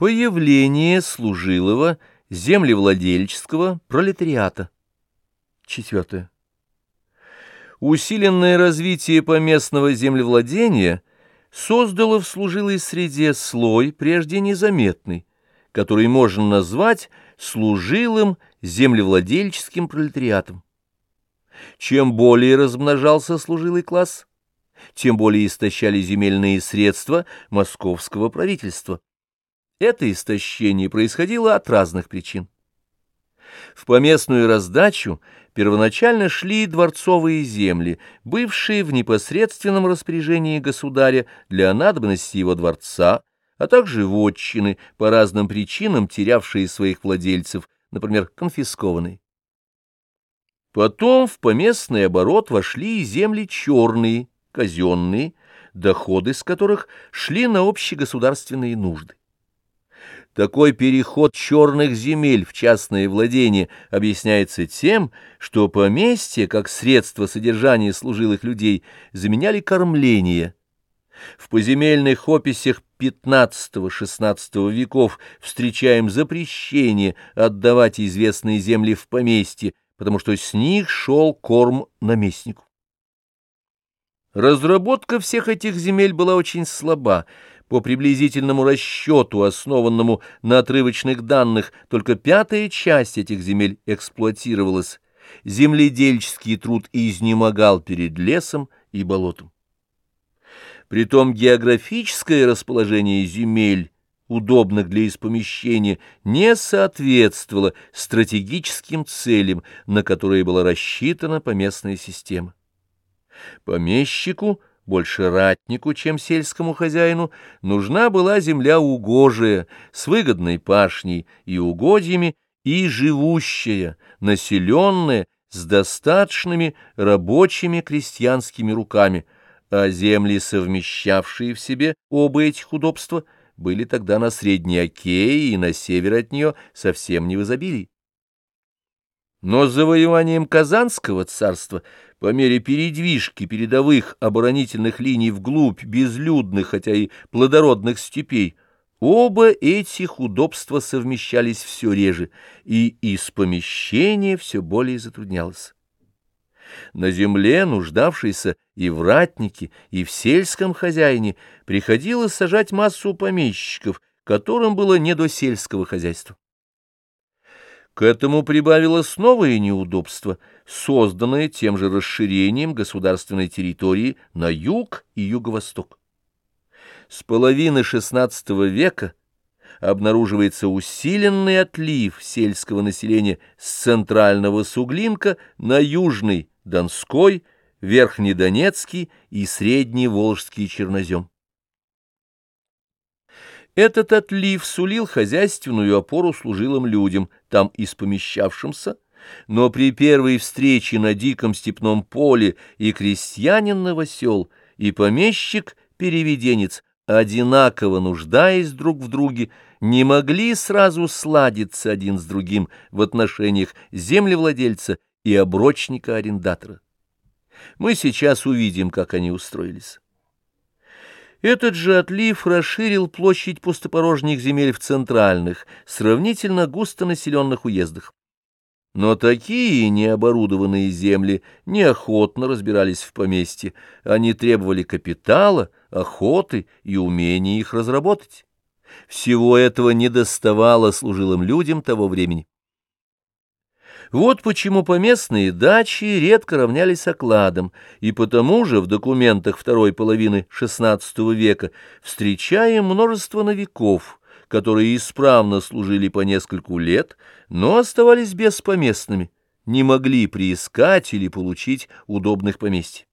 Появление служилого землевладельческого пролетариата. Четвертое. Усиленное развитие поместного землевладения создало в служилой среде слой, прежде незаметный, который можно назвать служилым землевладельческим пролетариатом. Чем более размножался служилый класс, тем более истощали земельные средства московского правительства. Это истощение происходило от разных причин. В поместную раздачу первоначально шли дворцовые земли, бывшие в непосредственном распоряжении государя для надобности его дворца, а также вотчины, по разным причинам терявшие своих владельцев, например, конфискованные. Потом в поместный оборот вошли и земли черные, казенные, доходы с которых шли на общегосударственные нужды. Такой переход черных земель в частное владение объясняется тем, что поместья, как средство содержания служилых людей, заменяли кормление. В поземельных описях XV-XVI веков встречаем запрещение отдавать известные земли в поместье, потому что с них шел корм наместнику. Разработка всех этих земель была очень слаба, по приблизительному расчету, основанному на отрывочных данных, только пятая часть этих земель эксплуатировалась. Земледельческий труд изнемогал перед лесом и болотом. Притом географическое расположение земель, удобных для испомещения, не соответствовало стратегическим целям, на которые была рассчитана поместная система. Помещику – больше ратнику, чем сельскому хозяину, нужна была земля угожая, с выгодной пашней и угодьями, и живущая, населенная, с достаточными рабочими крестьянскими руками, а земли, совмещавшие в себе оба этих удобства, были тогда на Средней Окее и на север от нее совсем не в изобилии. Но с завоеванием Казанского царства по мере передвижки передовых оборонительных линий вглубь безлюдных, хотя и плодородных степей, оба этих удобства совмещались все реже, и из помещения все более затруднялось. На земле, нуждавшейся и в ратнике, и в сельском хозяине, приходилось сажать массу помещиков, которым было не до сельского хозяйства. К этому прибавилось новое неудобство, созданное тем же расширением государственной территории на юг и юго-восток. С половины XVI века обнаруживается усиленный отлив сельского населения с центрального Суглинка на южный Донской, Верхнедонецкий и Средний Волжский чернозем. Этот отлив сулил хозяйственную опору служилым людям, там испомещавшимся, но при первой встрече на диком степном поле и крестьянин новосел, и помещик-переведенец, одинаково нуждаясь друг в друге, не могли сразу сладиться один с другим в отношениях землевладельца и оброчника-арендатора. Мы сейчас увидим, как они устроились. Этот же отлив расширил площадь пустопорожних земель в центральных, сравнительно густонаселенных уездах. Но такие необорудованные земли неохотно разбирались в поместье, они требовали капитала, охоты и умения их разработать. Всего этого недоставало служилым людям того времени. Вот почему поместные дачи редко равнялись окладам, и потому же в документах второй половины XVI века встречаем множество новиков, которые исправно служили по нескольку лет, но оставались беспоместными, не могли приискать или получить удобных поместьй.